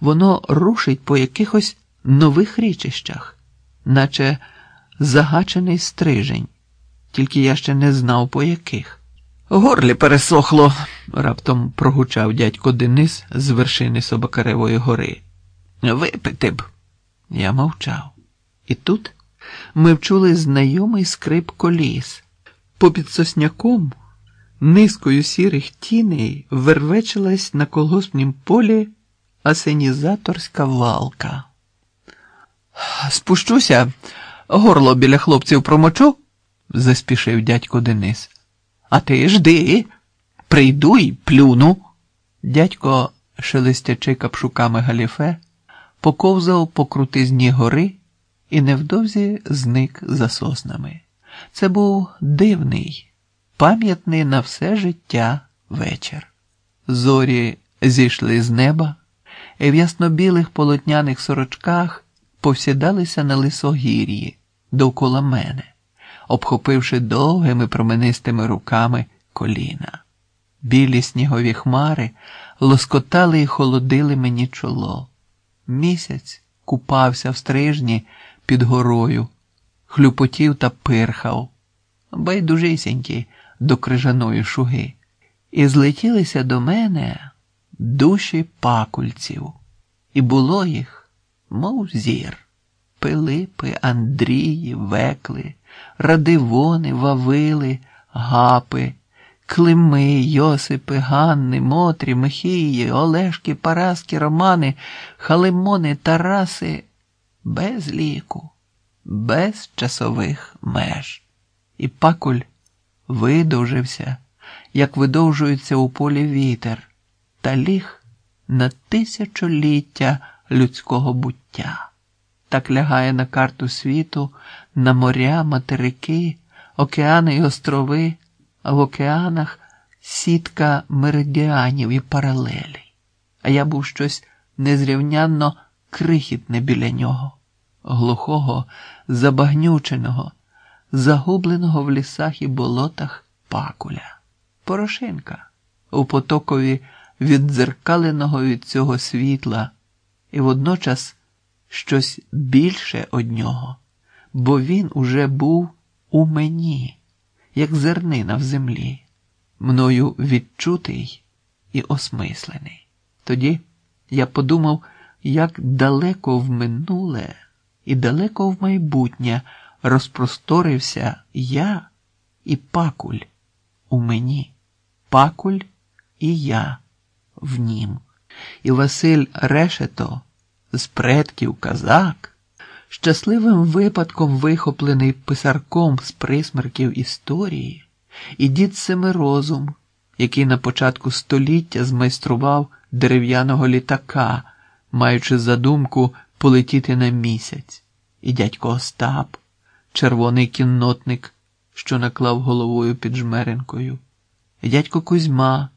воно рушить по якихось нових річищах, наче загачений стрижень, тільки я ще не знав по яких. Горлі пересохло, раптом прогучав дядько Денис з вершини Собакаревої гори. Випити б. Я мовчав. І тут ми вчули знайомий скрип коліс. Попід сосняком, низкою сірих тіней, вервечилась на колгоспнім полі асенізаторська валка. Спущуся, горло біля хлопців промочу, заспішив дядько Денис. А ти жди, прийду й плюну. Дядько, шелестячи капшуками галіфе, поковзав по крутизні гори і невдовзі зник за соснами. Це був дивний, пам'ятний на все життя вечір. Зорі зійшли з неба, в ясно-білих полотняних сорочках повсідалися на лисогір'ї довкола мене, обхопивши довгими променистими руками коліна. Білі снігові хмари лоскотали і холодили мені чоло. Місяць купався в стрижні під горою, хлюпотів та пирхав, байдужисінькі до крижаної шуги, і злетілися до мене душі пакульців, і було їх, мов зір. Пилипи, Андрії, Векли, Радивони, Вавили, Гапи, Клими, Йосипи, Ганни, Мотрі, Михії, Олешки, Параски, Романи, Халимони, Тараси без ліку, без часових меж. І пакуль видовжився, як видовжується у полі вітер, та ліг на тисячоліття людського буття. Так лягає на карту світу, на моря, материки, океани й острови, а в океанах сітка меридіанів і паралелей. А я був щось незрівнянно крихітне біля нього, глухого, забагнюченого, загубленого в лісах і болотах пакуля. Порошинка у потокові віддзеркаленого від цього світла, і водночас щось більше од нього, бо він уже був у мені, як зернина в землі, мною відчутий і осмислений. Тоді я подумав, як далеко в минуле і далеко в майбутнє розпросторився я і пакуль у мені, пакуль і я в нім. І Василь Решето з предків казак, щасливим випадком вихоплений писарком з присмерків історії, і дід Семирозум, який на початку століття змайстрував дерев'яного літака, маючи задумку полетіти на місяць, і дядько Остап, червоний кіннотник, що наклав головою під жмеренкою, і дядько Кузьма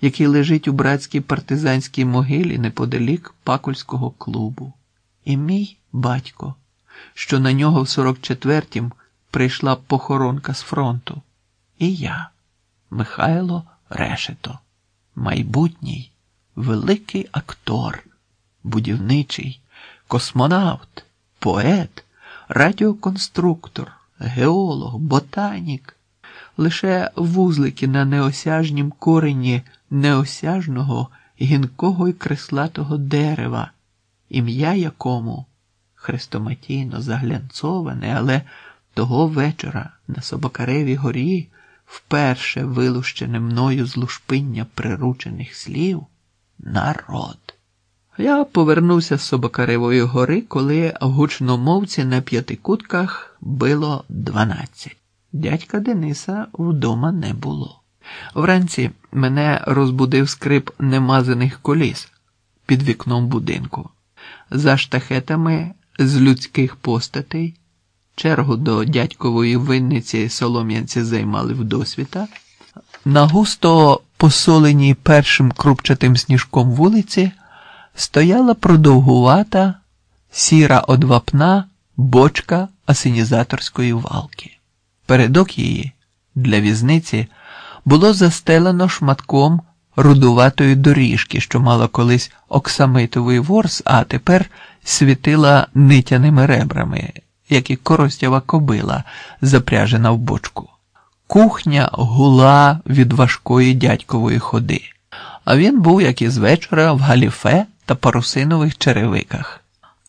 який лежить у братській партизанській могилі неподалік Пакульського клубу, і мій батько, що на нього в 44-м прийшла похоронка з фронту, і я, Михайло Решето, майбутній великий актор, будівничий, космонавт, поет, радіоконструктор, геолог, ботанік. Лише вузлики на неосяжнім корені неосяжного, гінкого й креслатого дерева, ім'я якому хрестоматійно заглянцоване, але того вечора на Собакаревій горі вперше вилущене мною з лушпиння приручених слів народ. Я повернувся з Собакаревої гори, коли гучномовці на п'ятикутках било дванадцять. Дядька Дениса вдома не було. Вранці мене розбудив скрип немазаних коліс під вікном будинку. За штахетами з людських постатей чергу до дядькової винниці солом'янці займали вдосвіта. На густо посоленій першим крупчатим сніжком вулиці стояла продовгувата, сіра одвапна бочка асенізаторської валки. Передок її для візниці було застелено шматком рудуватої доріжки, що мала колись оксамитовий ворс, а тепер світила нитяними ребрами, як і коростява кобила, запряжена в бочку. Кухня гула від важкої дядькової ходи, а він був, як і з вечора, в галіфе та парусинових черевиках.